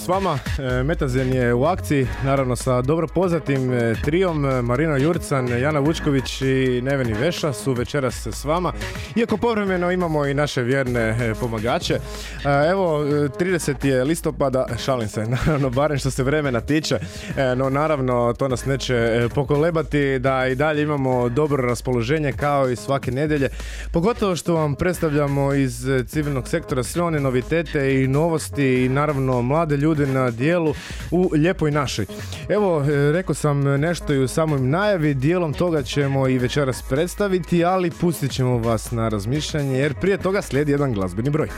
S vama, E, Metazen je u akciji, naravno sa dobro poznatim e, trijom e, Marina Jurcan, Jana Vučković i Neveni Veša su večeras s vama. Iako povremeno imamo i naše vjerne pomagače. Evo, e, 30. je listopada, šalim se, naravno, barem što se vremena tiče, no naravno to nas neće pokolebati da i dalje imamo dobro raspoloženje kao i svake nedjelje. Pogotovo što vam predstavljamo iz civilnog sektora sve one novitete i novosti i naravno mlade ljude na dijelu u Lijepoj našoj. Evo, e, rekao sam nešto i u samoj najavi, dijelom toga ćemo i večeras predstaviti, ali pustit ćemo vas na razmišljanje jer prije toga slijedi jedan glazbeni broj.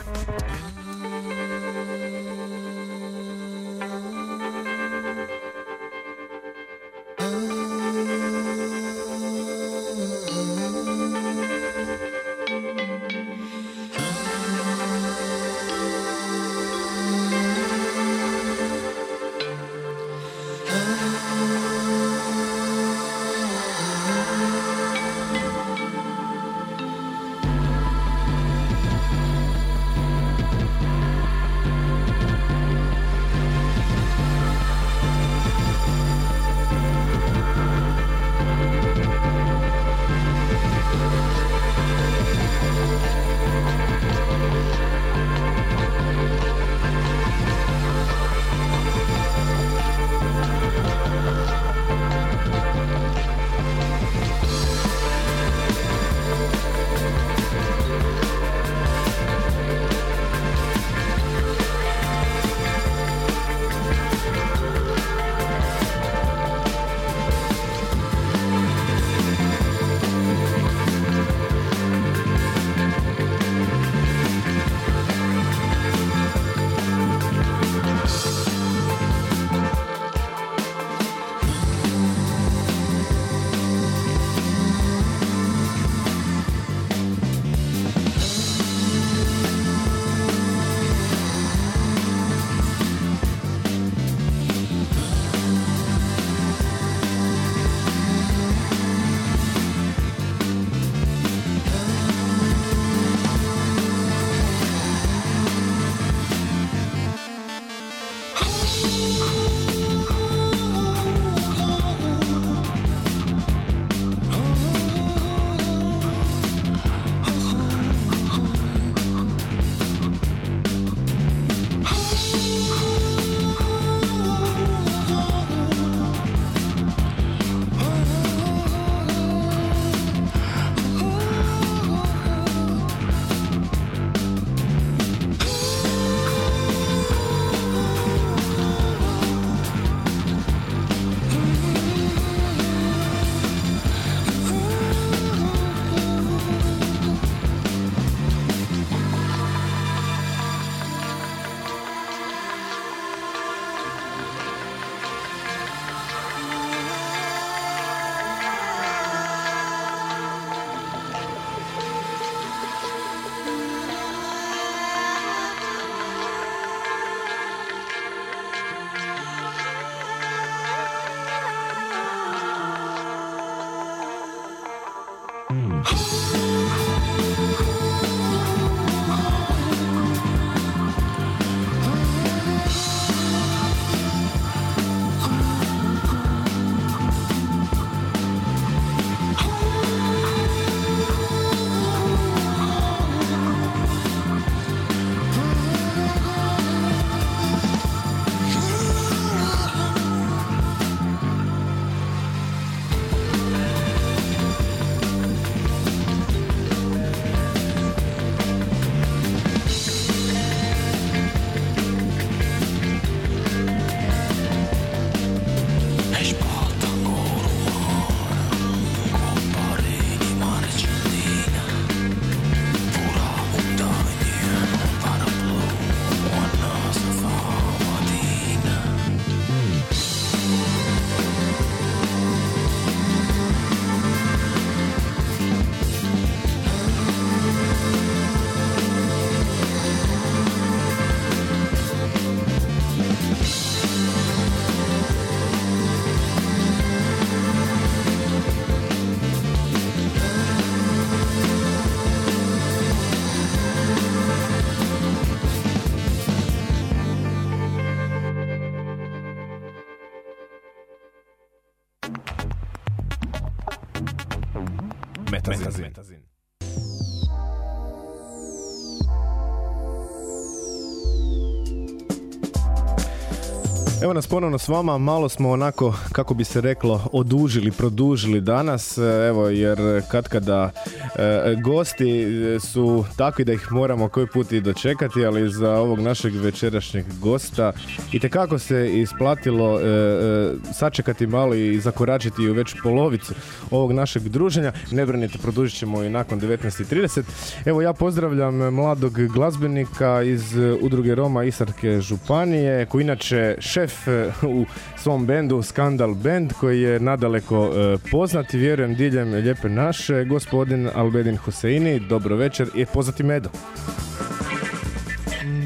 Evo nas ponovno s vama, malo smo onako, kako bi se reklo, odužili, produžili danas, e, evo jer kad kada e, gosti su takvi da ih moramo koji put i dočekati, ali za ovog našeg večerašnjeg gosta i kako se isplatilo e, e, sačekati malo i zakoračiti u već polovicu ovog našeg druženja. Ne brinite, produžit ćemo i nakon 19.30. Evo ja pozdravljam mladog glazbenika iz udruge Roma Isarke Županije, koji inače šef E, u svom bendu Skandal Band koji je nadaleko e, poznat i vjerujem diljem lijepe naše gospodin Albedin Huseini, dobro večer i poznati Medo.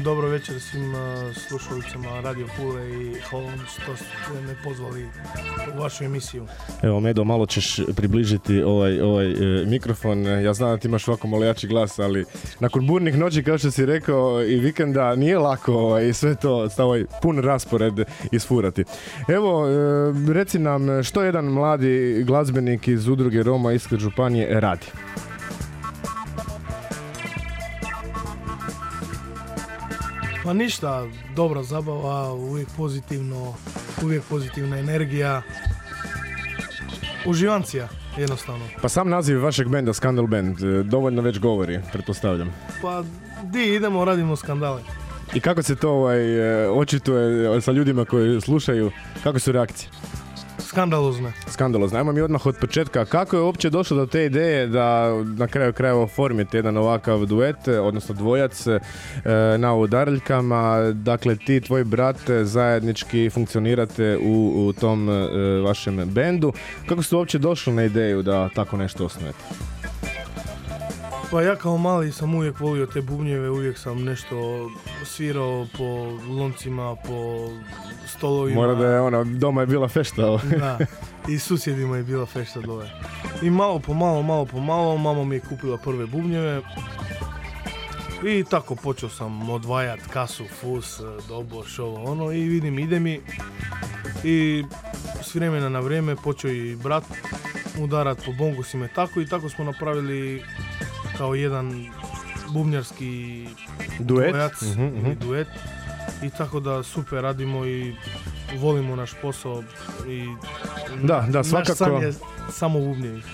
Dobro večer svim slušalicama Radio Pule i hvala što ste me pozvali u vašu emisiju. Evo Medo, malo ćeš približiti ovaj, ovaj e, mikrofon. Ja znam da ti imaš ovako malo jači glas, ali nakon burnih noći, kao što si rekao, i vikenda nije lako ovaj, sve to, ovaj pun raspored isfurati. Evo, e, reci nam što jedan mladi glazbenik iz udruge Roma Iskre Županije radi? Pa ništa, dobra zabava, uvijek pozitivno, uvijek pozitivna energija. Uživancija, jednostavno. Pa sam naziv vašeg benda, Scandal Band, e, dovoljno već govori, pretpostavljam. Pa di idemo, radimo skandale. I kako se to ovaj, e, očituje sa ljudima koji slušaju, kako su reakcije? Skandalozne. Skandalozne. Ajmo mi odmah od početka. Kako je uopće došlo do te ideje da na kraju krajeva oformite jedan ovakav duet, odnosno dvojac e, na udaraljkama. Dakle, ti tvoj brat zajednički funkcionirate u, u tom e, vašem bendu. Kako ste uopće došli na ideju da tako nešto osnujete? Pa ja kao mali sam uvijek volio te bubnjeve, uvijek sam nešto svirao po loncima, po stolovima. Mora da je ona, doma je bila fešta. da, i susjedima je bila fešta dole. I malo po malo, malo po malo, mama mi je kupila prve bubnjeve. I tako počeo sam odvajat kasu, fus, doboš, ovo ono i vidim ide mi. I s vremena na vrijeme počeo i brat udarat po bongusima i tako i tako smo napravili kao jedan bubnjarski duet, uh duet i tako da super radimo i volimo naš posao i da, da, svakako, naš je samo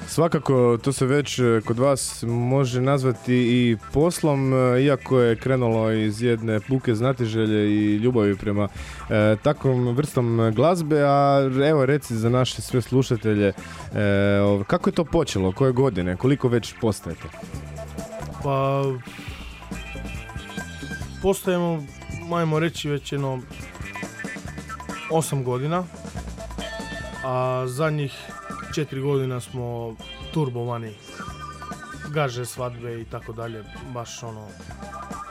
Svakako, to se već e, kod vas može nazvati i poslom, e, iako je krenulo iz jedne puke znatiželje i ljubavi prema e, takvom vrstom glazbe, a evo reci za naše sve slušatelje, e, kako je to počelo, koje godine, koliko već postajete? Pa, postajemo, majmo reći, već jedno 8 godina, a zadnjih 4 godina smo turbovani, gaže svadbe i tako dalje, baš ono,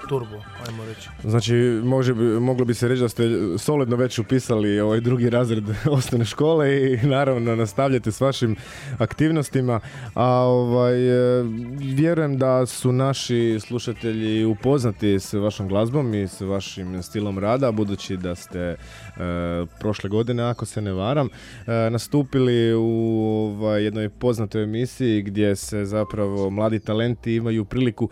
turbo, ajmo reći. Znači, može, moglo bi se reći da ste solidno već upisali ovaj drugi razred osnovne škole i naravno nastavljate s vašim aktivnostima, a ovaj, e, vjerujem da su naši slušatelji upoznati s vašom glazbom i s vašim stilom rada, budući da ste e, prošle godine, ako se ne varam, e, nastupili u ovaj, jednoj poznatoj emisiji gdje se zapravo mladi talenti imaju priliku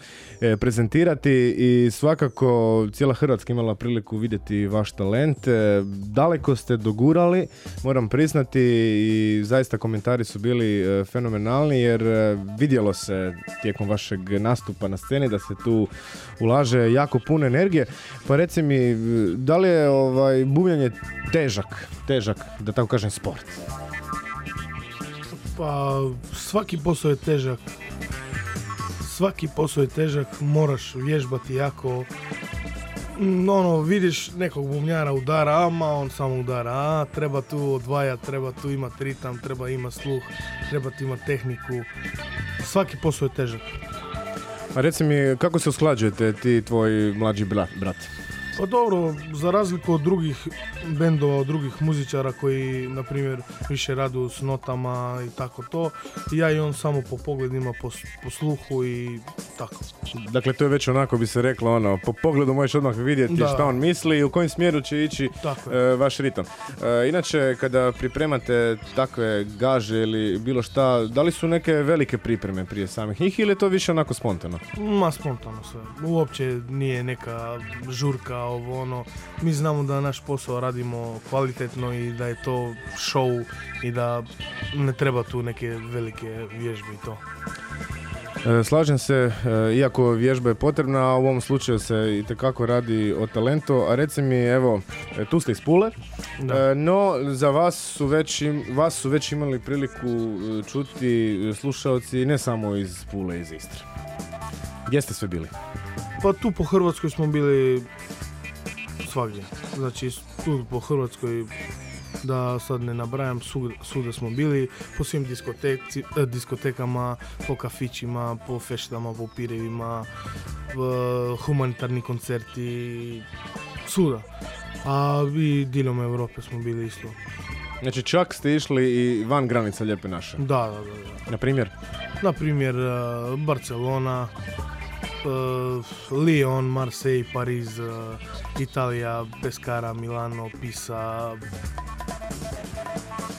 prezentirati i svakako cijela Hrvatska imala priliku vidjeti vaš talent. E, daleko ste dogurali, moram priznati i zaista komentari su bili e, fenomenalni jer e, vidjelo se tijekom vašeg nastupa na sceni da se tu ulaže jako puno energije. Pa reci mi, da li je ovaj buvljanje težak, težak, da tako kažem, sport? Pa svaki posao je težak svaki posao je težak, moraš vježbati jako. Mm, ono, vidiš nekog bumnjara udara, ama on samo udara, a treba tu odvajati, treba tu imati ritam, treba imati sluh, treba tu imati tehniku. Svaki posao je težak. A reci mi, kako se usklađujete ti tvoj mlađi brat? Pa dobro, za razliku od drugih bendova, od drugih muzičara koji, na primjer, više radu s notama i tako to, ja i on samo po pogledima, po, po sluhu i tako. Dakle, to je već onako bi se reklo, ono, po pogledu možeš odmah vidjeti Da. šta on misli i u kojem smjeru će ići e, vaš ritam. E, inače, kada pripremate takve gaže ili bilo šta, da li su neke velike pripreme prije samih njih ili je to više onako spontano? Ma spontano sve. Uopće nije neka žurka, ovo ono. Mi znamo da naš posao radimo kvalitetno i da je to show i da ne treba tu neke velike vježbe i to. E, Slažem se, e, iako vježba je potrebna, a u ovom slučaju se i tekako radi o talentu. A reci mi, evo, e, tu ste iz Pule, Da. no za vas su već, vas su već imali priliku čuti slušalci ne samo iz Pule, iz Istre. Gdje ste sve bili? Pa tu po Hrvatskoj smo bili svagdje. Znači tu po Hrvatskoj da sad ne nabrajam, svuda smo bili, po svim diskoteci, eh, diskotekama, po kafićima, po feštama, po pirevima, humanitarni koncerti, svuda. A i diljem Europe smo bili isto. Znači čak ste išli i van granica Lijepe naše. Da, da, da. da. Na primjer? Na primjer, eh, Barcelona, Lyon, Marseille, Pariz, eh, Italija, Pescara, Milano, Pisa,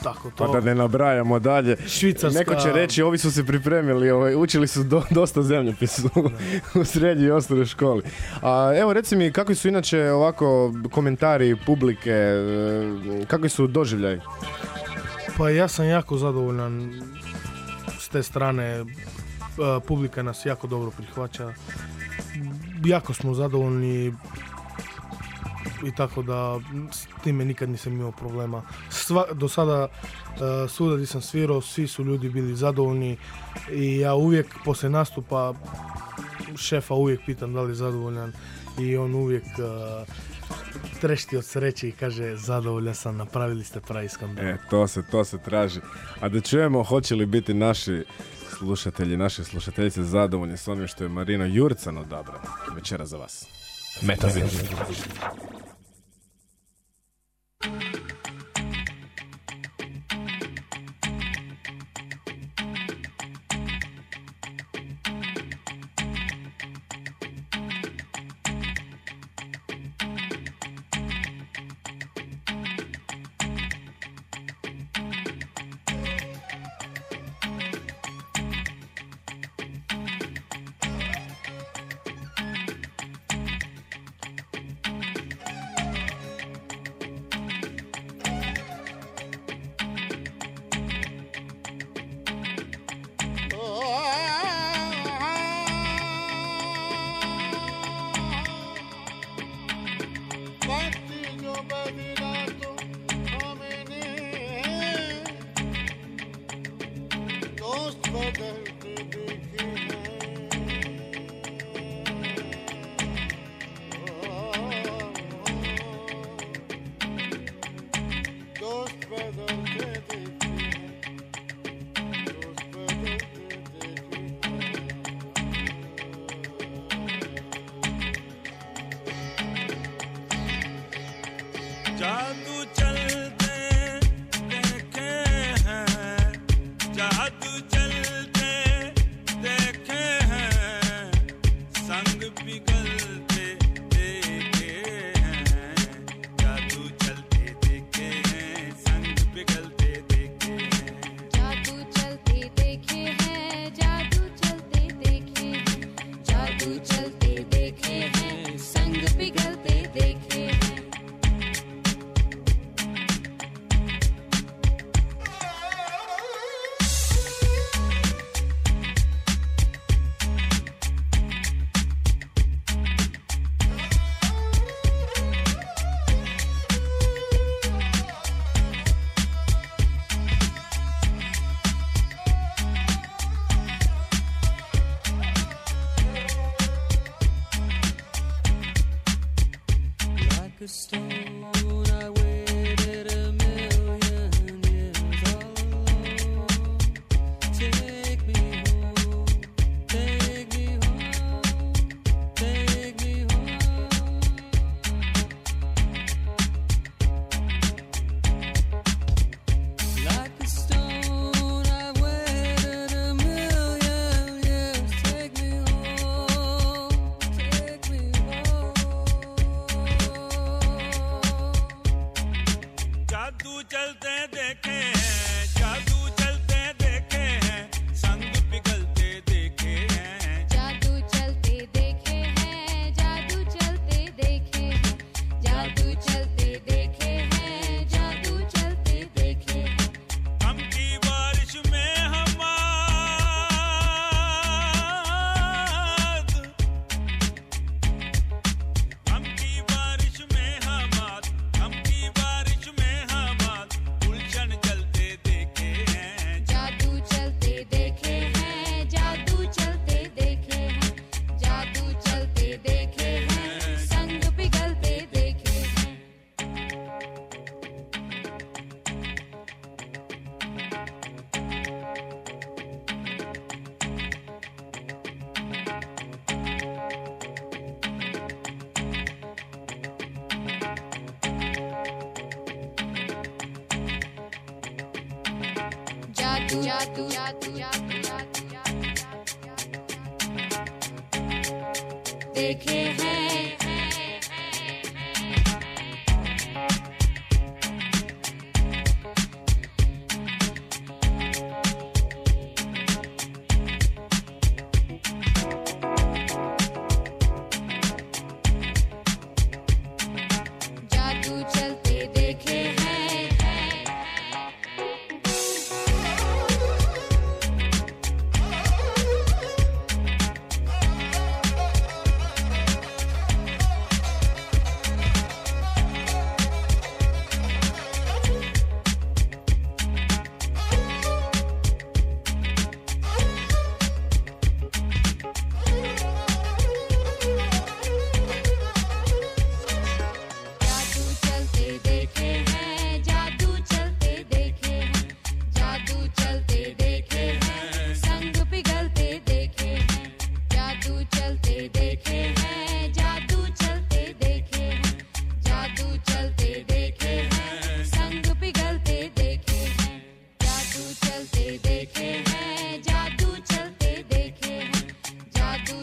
tako Pa to. da ne nabrajamo dalje. Švicarska. Neko će reći, ovi su se pripremili, ovaj, učili su do- dosta zemljopisa u, u srednjoj i osnovnoj školi. A evo reci mi, kakvi su inače ovako komentari publike, e, kakvi su doživljaj? Pa ja sam jako zadovoljan s te strane. Publika nas jako dobro prihvaća. Jako smo zadovoljni i tako da s time nikad nisam imao problema. Sva, do sada eh, svuda gdje sam svirao, svi su ljudi bili zadovoljni i ja uvijek poslije nastupa šefa uvijek pitam da li je zadovoljan i on uvijek eh, trešti od sreće i kaže zadovoljan sam, napravili ste pravi skandal. E, to se, to se traži. A da čujemo, hoće li biti naši slušatelji, naše slušateljice zadovoljni s onim što je Marino Jurcan odabrao večera za vas. Metazin. देखे हैं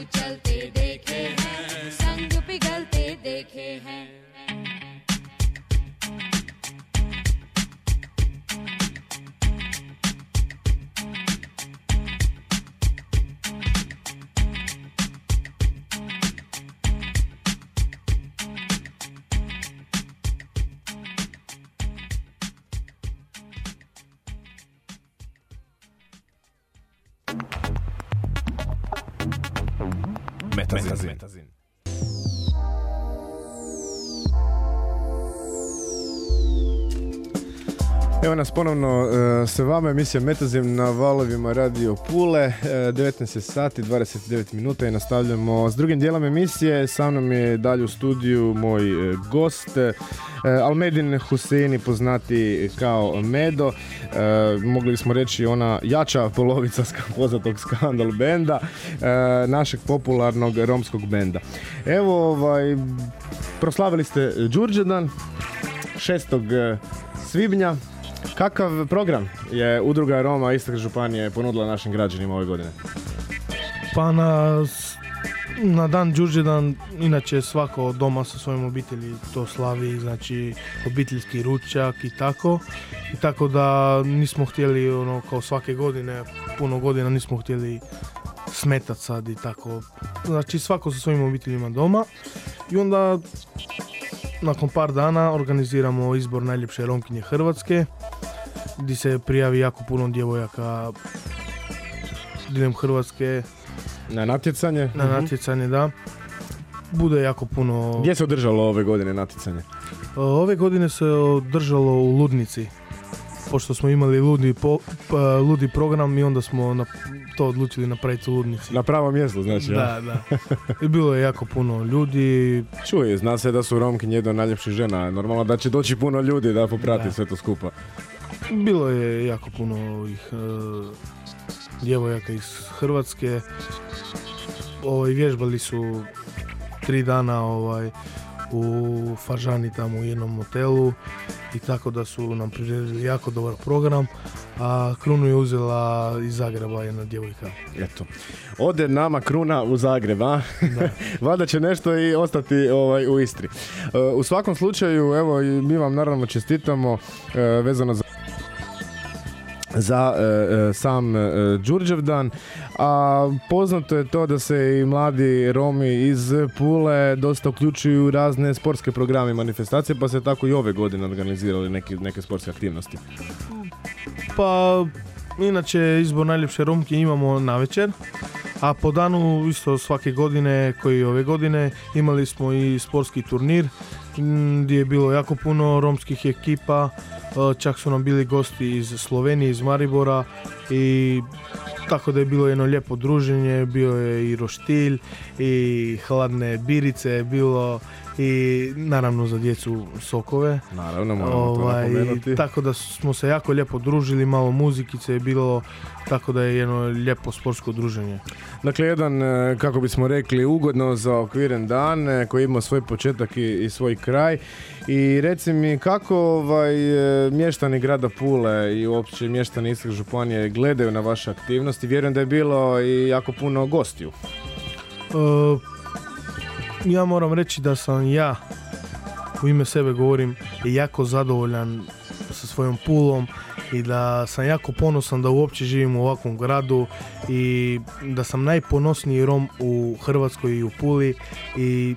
चलते Evo nas ponovno e, sa vama emisija Metazim na valovima Radio Pule. E, 19 je sati, 29 minuta i nastavljamo s drugim dijelom emisije. Sa mnom je dalje u studiju moj e, gost, Almedin Huseini, poznati kao Medo. Mogli bismo reći ona jača polovica poznatog skandal benda, našeg popularnog romskog benda. Evo, ovaj, proslavili ste Đurđedan 6. svibnja. Kakav program je Udruga Roma Istarske županije ponudila našim građanima ove godine? Pa na, na dan Đurđedan, inače svako doma sa svojim obitelji to slavi, znači obiteljski ručak i tako. I tako da nismo htjeli, ono, kao svake godine, puno godina nismo htjeli smetat sad i tako. Znači svako sa svojim obiteljima doma. I onda nakon par dana organiziramo izbor najljepše Romkinje Hrvatske gdje se prijavi jako puno djevojaka diljem Hrvatske Na natjecanje? na natjecanje, da. Bude jako puno... Gdje se održalo ove godine natjecanje? Ove godine se održalo u Ludnici. Pošto smo imali ludi, po, pa, ludi program i onda smo na, to odlučili napraviti u Ludnici. Na pravom mjestu, znači. ja? Da, da. I bilo je jako puno ljudi. Čuje, zna se da su Romkinje jedno od najljepših žena. Normalno da će doći puno ljudi da poprati Da. sve to skupa. Bilo je jako puno ovih e, djevojaka iz Hrvatske. Ovaj, vježbali su tri dana ovaj, u Faržani tamo u jednom motelu i tako da su nam priredili jako dobar program, a krunu je uzela iz Zagreba jedna djevojka. Eto. Ode nama kruna u Zagreb, a? Da. Valjda će nešto i ostati ovaj, u Istri. E, U svakom slučaju, evo, mi vam naravno čestitamo e, vezano za za e, e, sam e, Đurđevdan, a poznato je to da se i mladi Romi iz Pule dosta uključuju u razne sportske programe i manifestacije, pa se tako i ove godine organizirali neki, neke sportske aktivnosti. Pa, inače izbor najljepše Romke imamo na večer, a po danu isto svake godine, koji ove godine, imali smo i sportski turnir gdje je bilo jako puno romskih ekipa, čak su nam bili gosti iz Slovenije, iz Maribora i tako da je bilo jedno lijepo druženje, bio je i roštilj i hladne birice, bilo i naravno za djecu sokove. Naravno, moramo to Ovaj, napomenuti. tako da smo se jako lijepo družili, malo muzikice je bilo, tako da je jedno lijepo sportsko druženje. Dakle, jedan, e, kako bismo rekli, ugodno zaokviren dan e, koji ima svoj početak i, i svoj kraj. I reci mi kako ovaj, e, mještani grada Pule i uopće mještani Istarske županije gledaju na vaše aktivnosti. Vjerujem da je bilo i jako puno gostiju. E, ja moram reći da sam ja, u ime sebe govorim, jako zadovoljan sa svojom pulom i da sam jako ponosan da uopće živim u ovakvom gradu i da sam najponosniji Rom u Hrvatskoj i u Puli i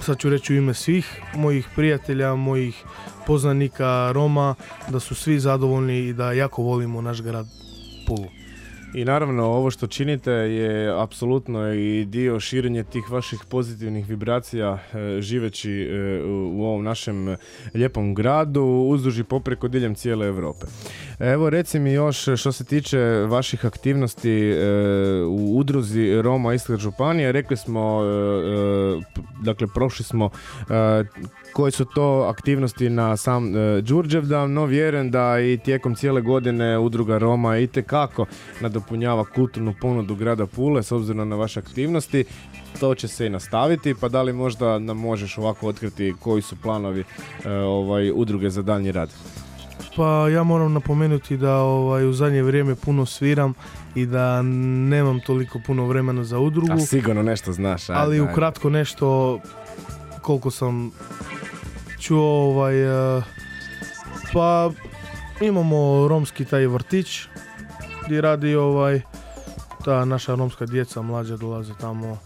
sad ću reći u ime svih mojih prijatelja, mojih poznanika Roma, da su svi zadovoljni i da jako volimo naš grad Pulu. I naravno ovo što činite je apsolutno i dio širenja tih vaših pozitivnih vibracija e, živeći e, u, ovom našem lijepom gradu uzduž i popreko diljem cijele Europe. Evo reci mi još što se tiče vaših aktivnosti e, u udruzi Roma Istarske županije, rekli smo, dakle prošli smo koje su to aktivnosti na sam e, Đurđevdan, no vjerujem da i tijekom cijele godine udruga Roma itekako nadopunjava kulturnu ponudu grada Pule s obzirom na vaše aktivnosti. To će se i nastaviti, pa da li možda nam možeš ovako otkriti koji su planovi e, ovaj, udruge za daljnji rad? Pa ja moram napomenuti da ovaj, u zadnje vrijeme puno sviram i da nemam toliko puno vremena za udrugu, A sigurno nešto znaš. ajde, ali ukratko nešto koliko sam čuo ovaj, eh, pa imamo romski taj vrtić gdje radi ovaj ta naša romska djeca mlađa dolaze tamo.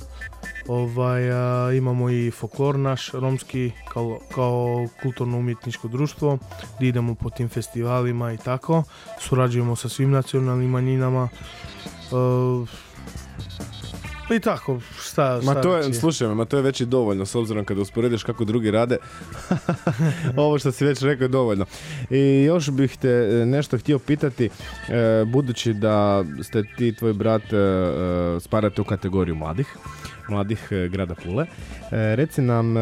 Ovaj a, imamo i folklor naš romski kao, kao kulturno umjetničko društvo gdje idemo po tim festivalima i tako. Surađujemo sa svim nacionalnim manjinama. E, i tako šta, Ma šta to je, reći? slušaj me, ma to je već i dovoljno s obzirom kada usporediš kako drugi rade. Ovo što si već rekao je dovoljno. I još bih te e, nešto htio pitati, e, budući da ste ti i tvoj brat e, e, spadate u kategoriju mladih, mladih grada Pule. Reci nam,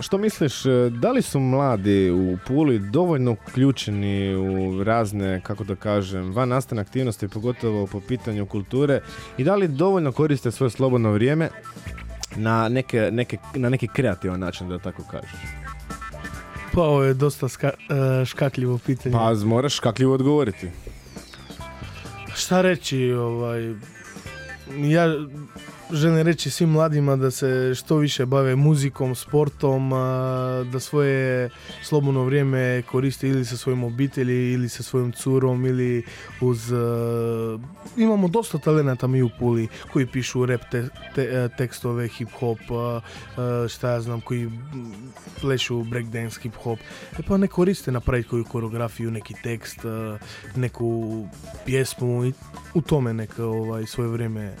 što misliš, e, da li su mladi u Puli dovoljno uključeni u razne, kako da kažem, van nastavne aktivnosti, pogotovo po pitanju kulture i da li dovoljno koriste svoje slobodno vrijeme na, neke, neke, na neki kreativan način, da tako kažeš? pa ovo je dosta ska- e, škakljivo pitanje Pa moraš kakljivo odgovoriti. Šta reći, ovaj, ja želim reći svim mladima da se što više bave muzikom, sportom, da svoje slobodno vrijeme koriste ili sa svojim obitelji ili sa svojom curom ili uz... imamo dosta talenata mi u Puli koji pišu rap te- te- tekstove, hip hop, a, a, šta ja znam, koji plešu breakdance, hip hop. E pa ne koriste napraviti koju koreografiju, neki tekst, neku pjesmu i u tome neka ovaj, svoje vrijeme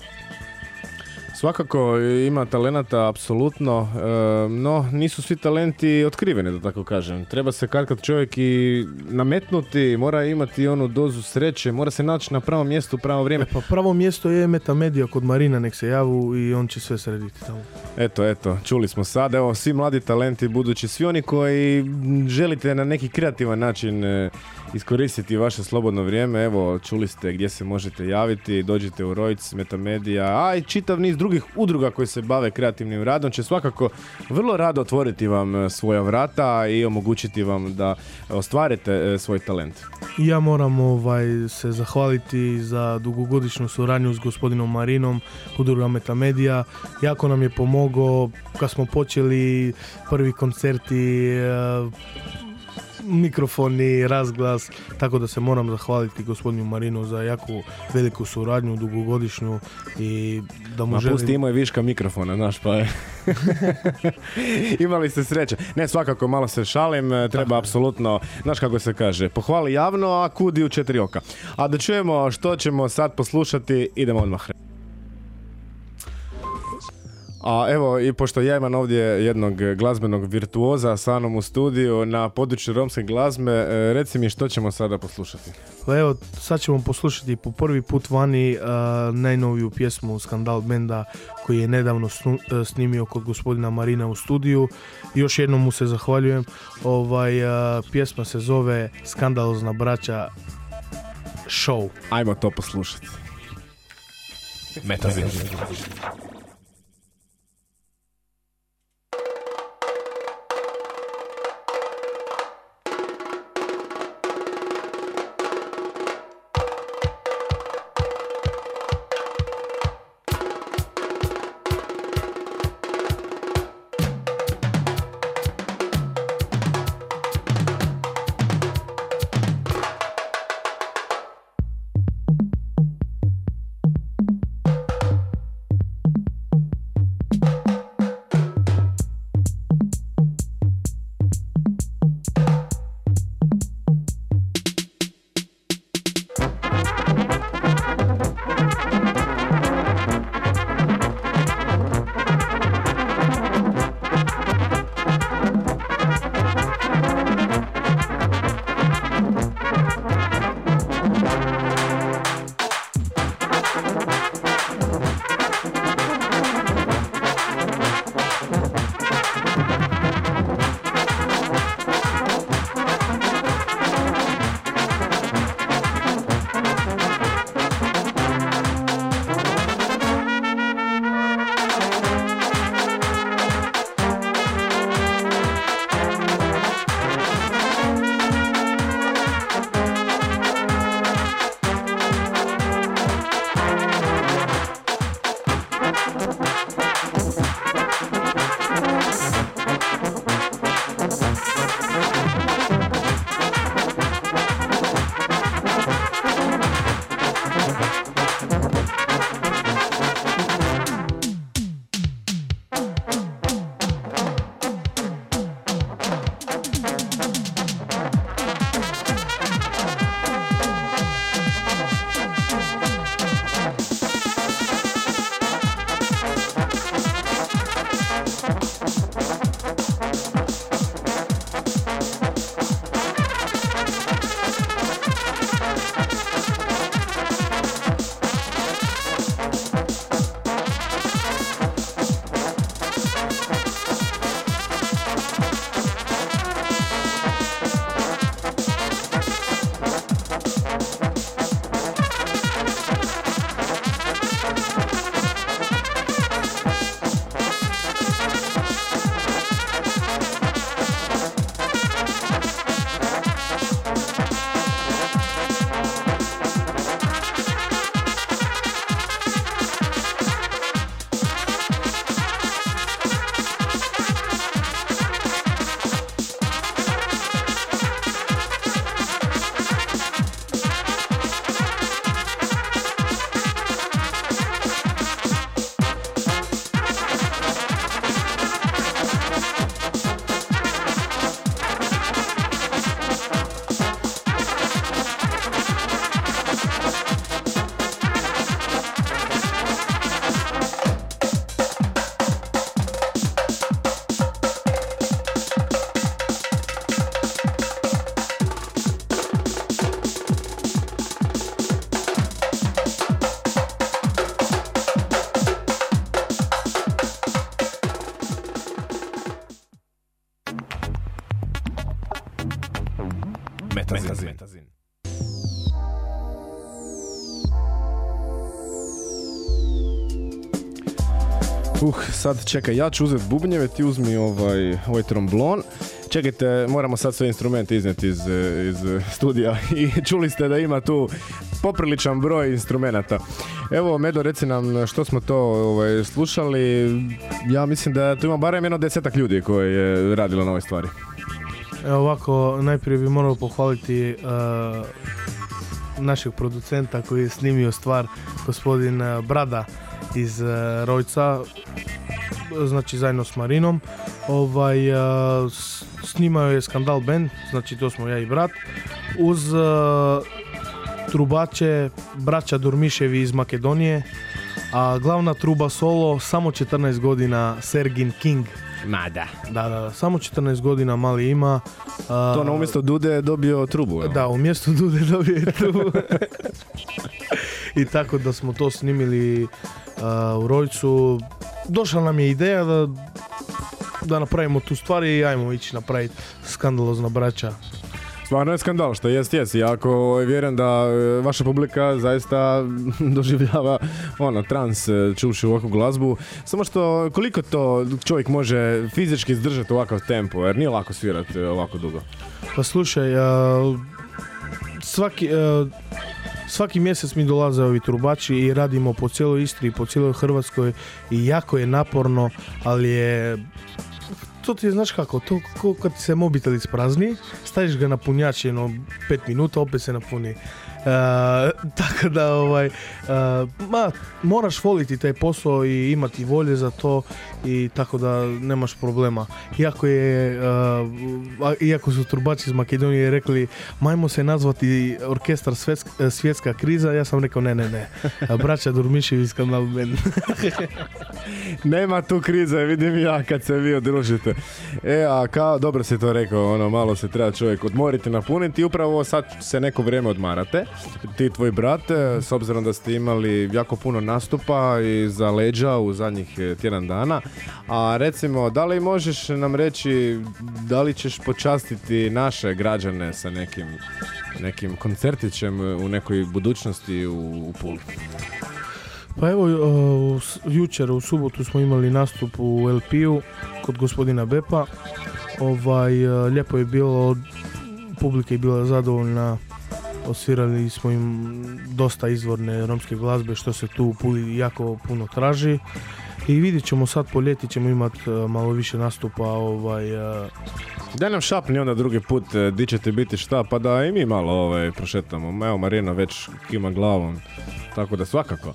Svakako ima talenata, apsolutno, e, no nisu svi talenti otkriveni, da tako kažem. Treba se kad kad čovjek i nametnuti, mora imati onu dozu sreće, mora se naći na pravom mjestu u pravo vrijeme. Pa pravo mjesto je Metamedia kod Marina, nek se javu i on će sve srediti tamo. Eto, eto, čuli smo sad, evo, svi mladi talenti, budući svi oni koji želite na neki kreativan način e, iskoristiti vaše slobodno vrijeme, evo, čuli ste gdje se možete javiti, dođite u Rojc, Metamedia, a i čitav niz drugih udruga koji se bave kreativnim radom će svakako vrlo rado otvoriti vam e, svoja vrata i omogućiti vam da ostvarite e, svoj talent. Ja moram ovaj, se zahvaliti za dugogodišnju suradnju s gospodinom Marinom, udruga Metamedia. Jako nam je pomogao kad smo počeli prvi koncerti, eh, mikrofoni, razglas, tako da se moram zahvaliti gospodinu Marinu za jako veliku suradnju, dugogodišnju i da mu Ma želim... pusti imao je viška mikrofona, znaš, pa je. Imali ste sreće. Ne, svakako, malo se šalim, e, treba apsolutno, znaš kako se kaže, pohvali javno, a kudi u četiri oka. A da čujemo što ćemo sad poslušati, idemo odmah. A evo, i pošto ja imam ovdje jednog glazbenog virtuoza sa mnom u studiju na području romske glazbe, e, reci mi što ćemo sada poslušati. Pa evo, sad ćemo poslušati po prvi put vani a, najnoviju pjesmu Skandal Benda koji je nedavno snu- e, snimio kod gospodina Marina u studiju. Još jednom mu se zahvaljujem. Ovaj, a, pjesma se zove Skandalozna braća Show. Ajmo to poslušati. Metazin. Uh, sad čekaj, ja ću uzeti bubnjeve, ti uzmi ovaj, ovaj tromblon. Čekajte, moramo sad sve instrumente iznijeti iz, eh, iz eh, studija i čuli ste da ima tu popriličan broj instrumenata. Evo, Medo, reci nam što smo to ovaj, slušali. Ja mislim da tu ima barem jedno desetak ljudi koji je radilo na ovoj stvari. Evo ovako, najprije bi morao pohvaliti uh, našeg producenta koji je snimio stvar, gospodin uh, Brada iz uh, Rojca, znači zajedno s Marinom. Ovaj, uh, s- snimao je Skandal Band, znači to smo ja i brat, uz uh, trubače braća Durmiševi iz Makedonije, A glavna truba solo, samo 14 godina, Sergin King. Ma da. Da, da, da, samo 14 godina mali ima. A, To na umjesto Dude je dobio trubu. Da, umjesto Dude dobije trubu. I tako da smo to snimili a, u Rojcu. Došla nam je ideja da, da napravimo tu stvar i ajmo ići napraviti skandalozna braća. Stvarno je skandal, što jest, jest. Jako vjerujem da e, vaša publika zaista doživljava ono, trans e, čuvši ovakvu glazbu. Samo što koliko to čovjek može fizički izdržati ovakav tempo, jer nije lako svirati e, ovako dugo. Pa slušaj, a, svaki, a, svaki mjesec mi dolaze ovi trubači i radimo po cijeloj Istri i po cijeloj Hrvatskoj i jako je naporno, ali je to ti je, znaš kako, to ko kad se mobitel isprazni, staviš ga na punjač jedno 5 minuta, opet se napuni. E, tako da, ovaj, e, ma, moraš voliti taj posao i imati volje za to i tako da nemaš problema. Iako je, e, iako su trubači iz Makedonije rekli, majmo se nazvati orkestar svjetsk- svjetska kriza, ja sam rekao ne, ne, ne. Braća Durmiševi skandal band. Nema tu krize, vidim ja kad se vi odružite. E, a kao, dobro si to rekao, ono, malo se treba čovjek odmoriti, napuniti i upravo sad se neko vrijeme odmarate. Ti tvoj brat, e, s obzirom da ste imali jako puno nastupa i za leđa u zadnjih e, tjedan dana. A recimo, da li možeš nam reći da li ćeš počastiti naše građane sa nekim nekim koncertićem u nekoj budućnosti u, u Puli? Pa evo, uh, jučer u subotu smo imali nastup u LP-u kod gospodina Bepa. Ovaj, uh, lijepo je bilo, publika je bila zadovoljna, osvirali smo im dosta izvorne romske glazbe što se tu Puli jako puno traži. I vidjet ćemo sad po ljeti ćemo imati malo više nastupa ovaj, Daj nam šapni onda drugi put e, di ćete biti šta, pa da i mi malo ovaj, prošetamo. Evo Marina već kima glavom, tako da svakako.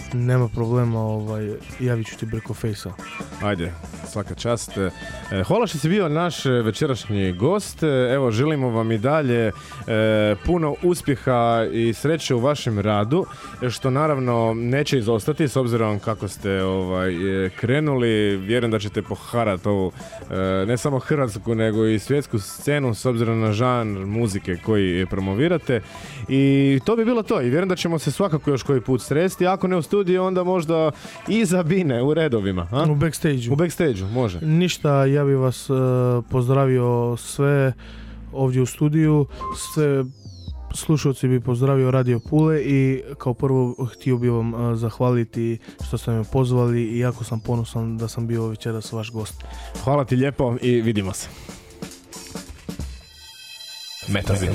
nema problema, ovaj, javit ću ti preko fejsa. Ajde, svaka čast. E, Hvala što si bio naš e, večerašnji gost. E, Evo, želimo vam i dalje e, puno uspjeha i sreće u vašem radu, što naravno neće izostati s obzirom kako ste ovaj, e, krenuli. Vjerujem da ćete poharati ovu e, ne samo hrvatsku, nego i svjetsku scenu s obzirom na žanr muzike koji promovirate. I to bi bilo to. I vjerujem da ćemo se svakako još koji put sresti. Ako ne u onda možda i za bine u redovima. A? U backstage-u. U backstage može. Ništa, ja bih vas e, pozdravio sve ovdje u studiju, sve slušalci bi pozdravio Radio Pule i kao prvo htio bih vam e, zahvaliti što ste me pozvali i jako sam ponosan da sam bio večeras vaš gost. Hvala ti lijepo i vidimo se. Metazin.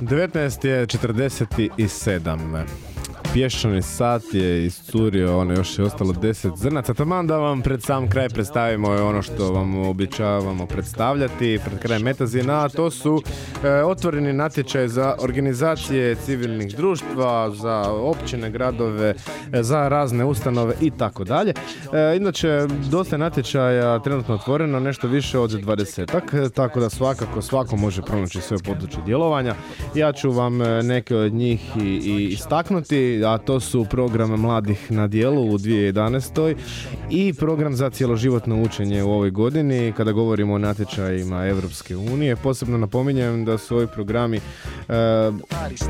19 je 47. Pješčani sat je iscurio, ono još je ostalo 10 zrnaca. Taman da vam pred sam kraj predstavimo ono što vam običavamo predstavljati pred kraj Metazina, a to su e, otvoreni natječaj za organizacije civilnih društva, za općine, gradove, e, za razne ustanove i tako dalje. E, Inače, dosta je natječaja trenutno otvoreno, nešto više od 20 tako da svakako svako može pronaći svoje područje djelovanja. Ja ću vam e, neke od njih i, i istaknuti, a to su program Mladih na dijelu u 2011. i program za cjeloživotno učenje u ovoj godini. Kada govorimo o natječajima Europske unije, posebno napominjem da su ovi programi e,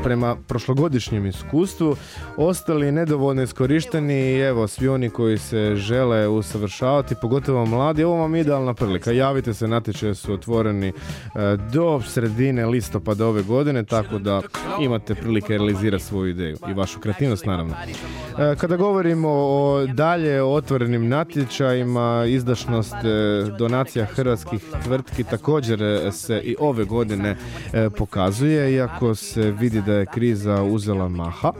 prema prošlogodišnjem iskustvu ostali nedovoljno iskorišteni i evo svi oni koji se žele usavršavati, pogotovo mladi, ovo vam je idealna prilika. Javite se, natječaje su otvoreni e, do sredine listopada ove godine, tako da imate prilike realizirati svoju ideju i vašu kreativnost naravno. E, Kada govorimo o dalje otvorenim natječajima, izdašnost e, donacija hrvatskih tvrtki također e, se i ove godine pokazuje, iako se vidi da je kriza uzela maha,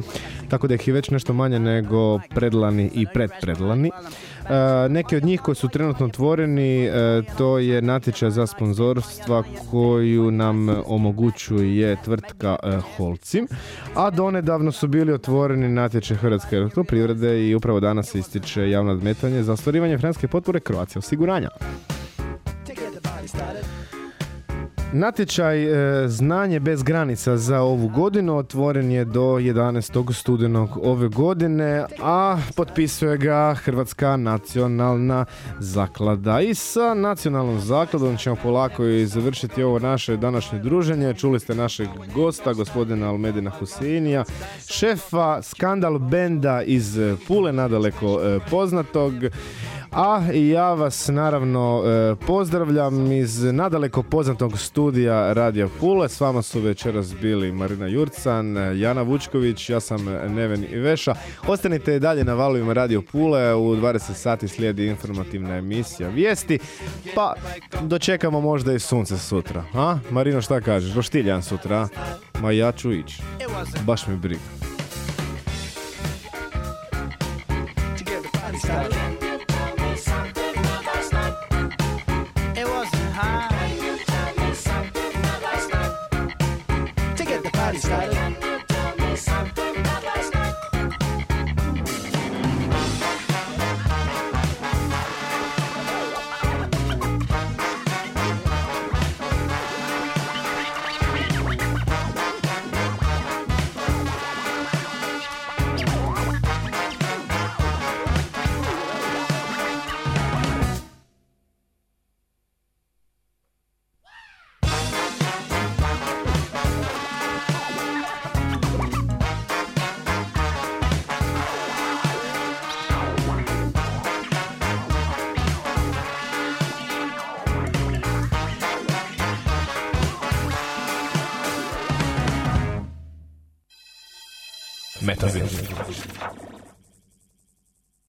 tako da ih je već nešto manje nego predlani i predpredlani. E, neki od njih koji su trenutno otvoreni, e, to je natječaj za sponzorstva koju nam omogućuje tvrtka e, Holcim, a donedavno su bili otvoreni natječaj Hrvatske elektroprivrede i upravo danas se ističe javno nadmetanje za ostvarivanje financijske potpore Croatia osiguranja. Natječaj e, Znanje bez granica za ovu godinu otvoren je do 11. studenog ove godine, a potpisuje ga Hrvatska nacionalna zaklada. I sa nacionalnom zakladom ćemo polako i završiti ovo naše današnje druženje. Čuli ste našeg gosta, gospodina Almedina Husinija, šefa Skandal benda iz Pule, nadaleko e, poznatog. A ja vas naravno e, pozdravljam iz nadaleko poznatog studija Radija Pule. S vama su večeras bili Marina Jurcan, Jana Vučković, ja sam Neven Iveša. Ostanite dalje na valovima Radio Pule, u 20 sati slijedi informativna emisija Vijesti, pa dočekamo možda i sunce sutra. A? Marino šta kažeš? Roštiljan sutra, a? Ma ja ću ići. Baš mi briga.